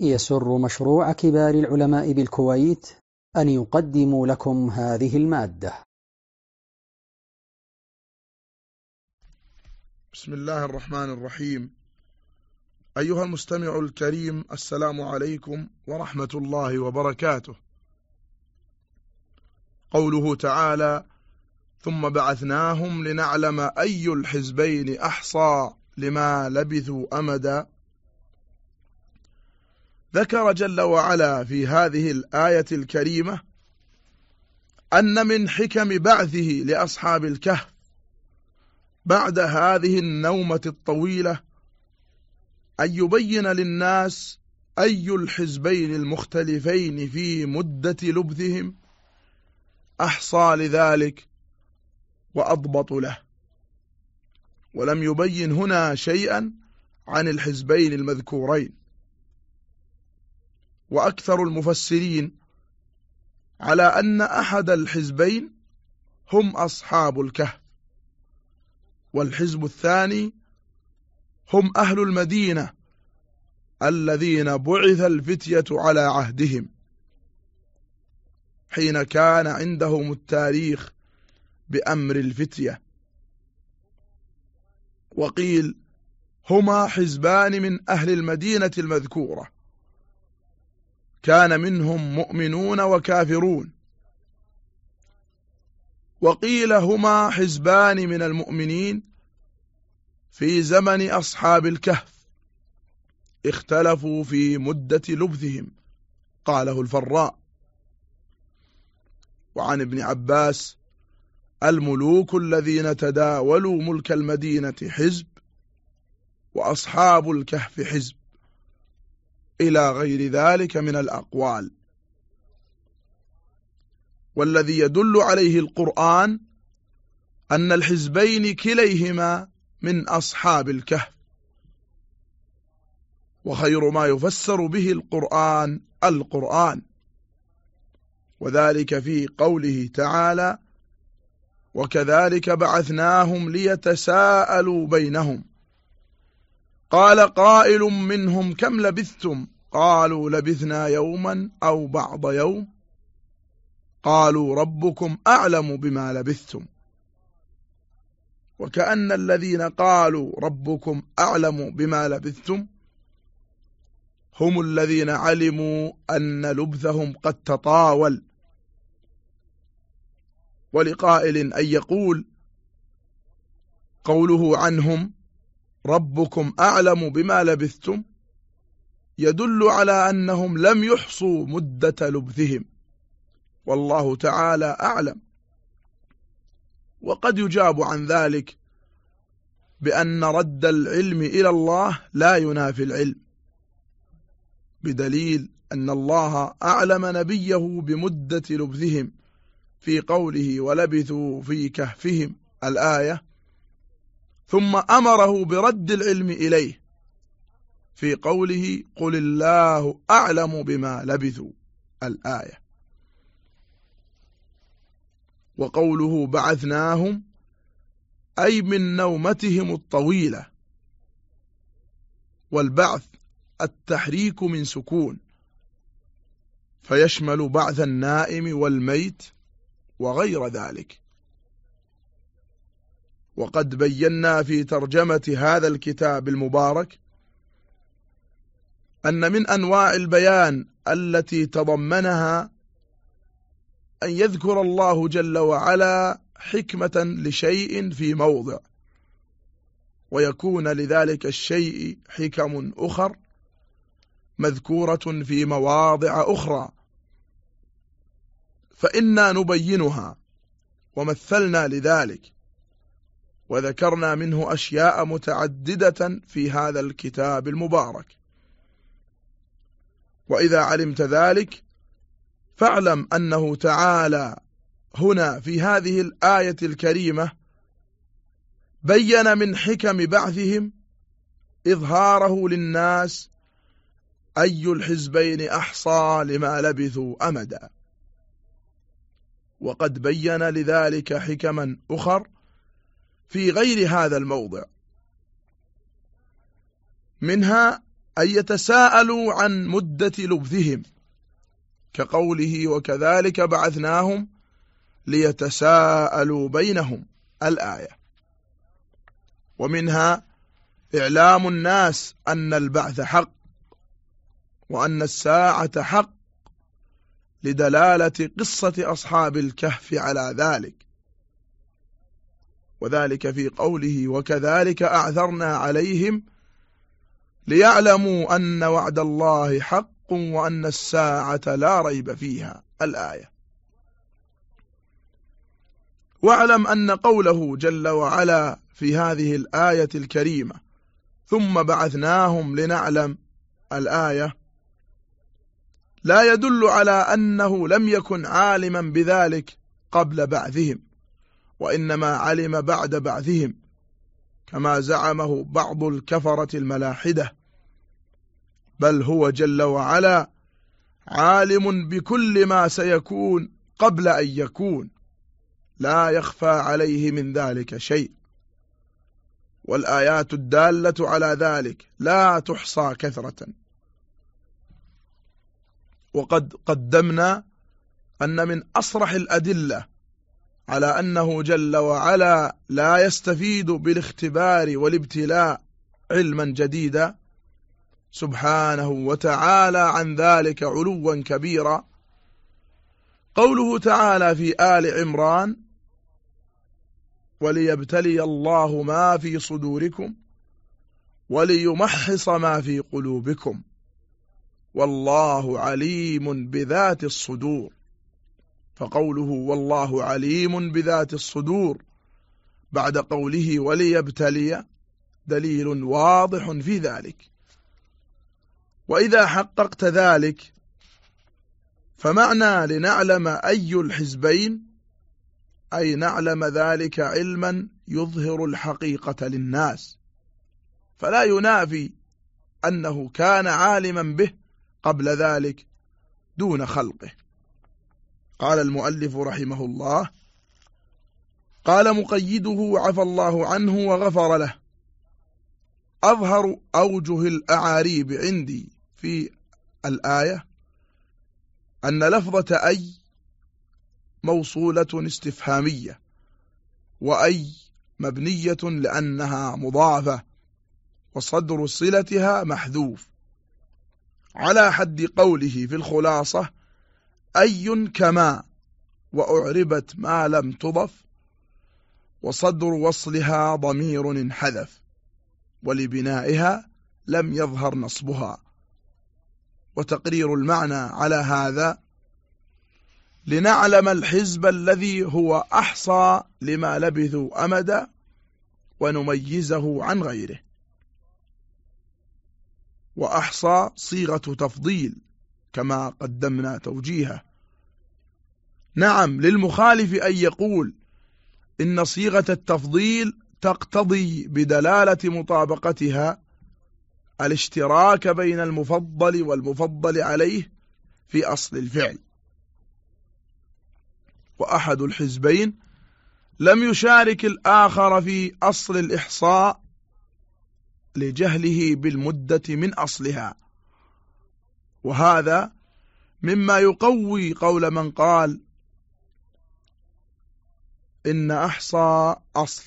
يسر مشروع كبار العلماء بالكويت أن يقدم لكم هذه المادة. بسم الله الرحمن الرحيم. أيها المستمع الكريم السلام عليكم ورحمة الله وبركاته. قوله تعالى ثم بعثناهم لنعلم أي الحزبين أحصى لما لبثوا أمدا ذكر جل وعلا في هذه الآية الكريمة أن من حكم بعثه لأصحاب الكهف بعد هذه النومة الطويلة أن يبين للناس أي الحزبين المختلفين في مدة لبثهم أحصى لذلك وأضبط له. ولم يبين هنا شيئا عن الحزبين المذكورين. وأكثر المفسرين على أن أحد الحزبين هم أصحاب الكهف والحزب الثاني هم أهل المدينة الذين بعث الفتية على عهدهم. حين كان عندهم التاريخ بأمر الفتية. وقيل هما حزبان من أهل المدينة المذكورة. كان منهم مؤمنون وكافرون. وقيل هما حزبان من المؤمنين في زمن أصحاب الكهف. اختلفوا في مدة لبثهم قاله الفراء. وعن ابن عباس الملوك الذين تداولوا ملك المدينة حزب وأصحاب الكهف حزب. إلى غير ذلك من الأقوال. والذي يدل عليه القرآن أن الحزبين كليهما من أصحاب الكهف. وخير ما يفسر به القرآن القرآن. وذلك في قوله تعالى وكذلك بعثناهم ليتساءلوا بينهم قال قائل منهم كم لبثتم؟ قالوا لبثنا يوما أو بعض يوم. قالوا ربكم أعلم بما لبثتم. وكأن الذين قالوا ربكم أعلم بما لبثتم هم الذين علموا أن لبثهم قد تطاول. ولقائل أن يقول قوله عنهم ربكم أعلم بما لبثتم يدل على أنهم لم يحصوا مدة لبثهم والله تعالى أعلم وقد يجاب عن ذلك بأن رد العلم إلى الله لا ينافي العلم بدليل أن الله أعلم نبيه بمدة لبثهم في قوله ولبثوا في كهفهم الآية ثم أمره برد العلم إليه. في قوله قل الله أعلم بما لبثوا الآية. وقوله بعثناهم أي من نومتهم الطويلة. والبعث التحريك من سكون. فيشمل بعث النائم والميت وغير ذلك. وقد بينا في ترجمة هذا الكتاب المبارك أن من أنواع البيان التي تضمنها أن يذكر الله جل وعلا حكمة لشيء في موضع ويكون لذلك الشيء حكم أخر مذكورة في مواضع أخرى. فإنا نبينها ومثلنا لذلك. وذكرنا منه أشياء متعددة في هذا الكتاب المبارك. وإذا علمت ذلك فاعلم أنه تعالى هنا في هذه الآية الكريمة بين من حكم بعثهم إظهاره للناس أي الحزبين أحصى لما لبثوا أمدا. وقد بين لذلك حكما أخر في غير هذا الموضع. منها أن يتساءلوا عن مدة لبثهم كقوله وكذلك بعثناهم ليتساءلوا بينهم الآية. ومنها إعلام الناس أن البعث حق وأن الساعة حق لدلالة قصة أصحاب الكهف على ذلك. وذلك في قوله وكذلك أعثرنا عليهم ليعلموا أن وعد الله حق وأن الساعة لا ريب فيها. الآية. واعلم أن قوله جل وعلا في هذه الآية الكريمة ثم بعثناهم لنعلم. الآية. لا يدل على أنه لم يكن عالما بذلك قبل بعثهم. وإنما علم بعد بعثهم كما زعمه بعض الكفرة الملاحدة بل هو جل وعلا عالم بكل ما سيكون قبل أن يكون لا يخفى عليه من ذلك شيء. والآيات الدالة على ذلك لا تحصى كثرة. وقد قدمنا أن من أصرح الأدلة على أنه جل وعلا لا يستفيد بالاختبار والابتلاء علما جديدا سبحانه وتعالى عن ذلك علوا كبيرا. قوله تعالى في آل عمران وليبتلي الله ما في صدوركم وليمحص ما في قلوبكم والله عليم بذات الصدور فقوله والله عليم بذات الصدور بعد قوله وليبتلي دليل واضح في ذلك. وإذا حققت ذلك فمعنى لنعلم أي الحزبين أي نعلم ذلك علما يظهر الحقيقة للناس. فلا ينافي أنه كان عالما به قبل ذلك دون خلقه. قال المؤلف رحمه الله قال مقيده عفى الله عنه وغفر له. أظهر أوجه الأعاريب عندي في الآية أن لفظة أي موصولة استفهامية وأي مبنية لأنها مضافة وصدر صلتها محذوف. على حد قوله في الخلاصة أي كما وأعربت ما لم تضف وصدر وصلها ضمير انحذف ولبنائها لم يظهر نصبها وتقرير المعنى على هذا لنعلم الحزب الذي هو أحصى لما لبثوا أمدا ونميزه عن غيره وأحصى صيغة تفضيل كما قدمنا توجيهه. نعم للمخالف أن يقول إن صيغة التفضيل تقتضي بدلالة مطابقتها الاشتراك بين المفضل والمفضل عليه في أصل الفعل. وأحد الحزبين لم يشارك الآخر في أصل الإحصاء لجهله بالمدة من أصلها. وهذا مما يقوي قول من قال إن أحصى أصل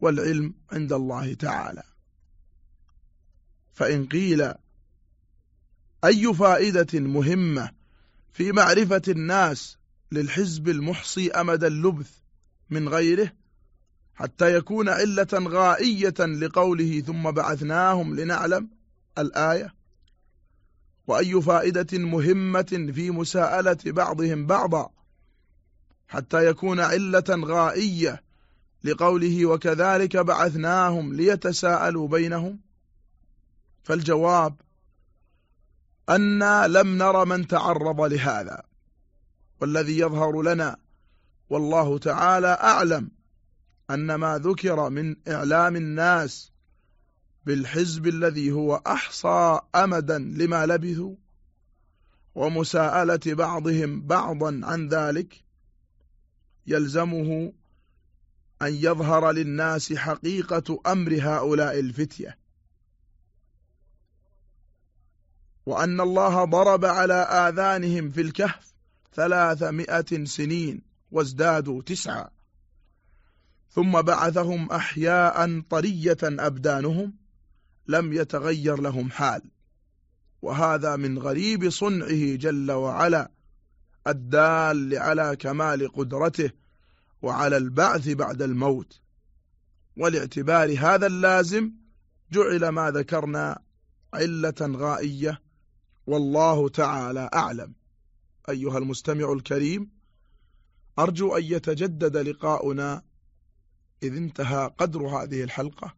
والعلم عند الله تعالى. فإن قيل أي فائدة مهمة في معرفة الناس للحزب المحصي أمد اللبث من غيره حتى يكون علة غائية لقوله ثم بعثناهم لنعلم الآية؟ وأي فائدة مهمة في مساءلة بعضهم بعضا حتى يكون علة غائية لقوله وكذلك بعثناهم ليتساءلوا بينهم. فالجواب أنا لم نر من تعرض لهذا والذي يظهر لنا والله تعالى أعلم أن ما ذكر من إعلام الناس بالحزب الذي هو أحصى أمدا لما لبثوا ومساءلة بعضهم بعضا عن ذلك يلزمه أن يظهر للناس حقيقة أمر هؤلاء الفتية. وأن الله ضرب على آذانهم في الكهف ثلاثمائة سنين وازدادوا تسعة ثم بعثهم أحياء طرية أبدانهم لم يتغير لهم حال. وهذا من غريب صنعه جل وعلا الدال على كمال قدرته وعلى البعث بعد الموت. ولاعتبار هذا اللازم جعل ما ذكرنا علة غائية والله تعالى أعلم. أيها المستمع الكريم أرجو أن يتجدد لقاؤنا إذ انتهى قدر هذه الحلقة.